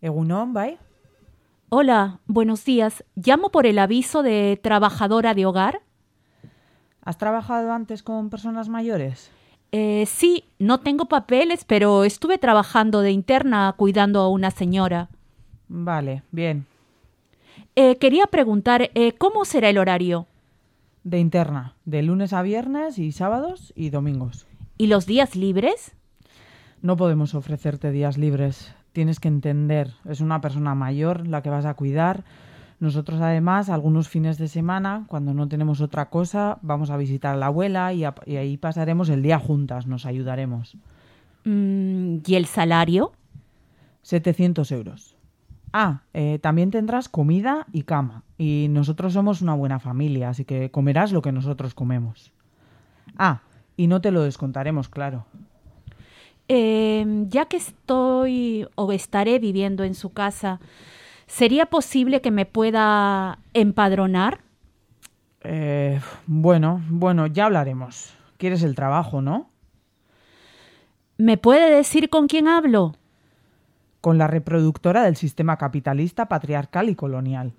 Egunon, ¿vai? Hola, buenos días. Llamo por el aviso de trabajadora de hogar. ¿Has trabajado antes con personas mayores? Eh, sí, no tengo papeles, pero estuve trabajando de interna cuidando a una señora. Vale, bien. Eh, quería preguntar, eh, ¿cómo será el horario? De interna, de lunes a viernes y sábados y domingos. ¿Y los días libres? No podemos ofrecerte días libres. Tienes que entender, es una persona mayor la que vas a cuidar. Nosotros además, algunos fines de semana, cuando no tenemos otra cosa, vamos a visitar a la abuela y, a- y ahí pasaremos el día juntas, nos ayudaremos. Mm, ¿Y el salario? 700 euros. Ah, eh, también tendrás comida y cama. Y nosotros somos una buena familia, así que comerás lo que nosotros comemos. Ah, y no te lo descontaremos, claro. Eh, ya que estoy o estaré viviendo en su casa, ¿sería posible que me pueda empadronar? Eh, bueno, bueno, ya hablaremos. ¿Quieres el trabajo, no? ¿Me puede decir con quién hablo? Con la reproductora del sistema capitalista, patriarcal y colonial.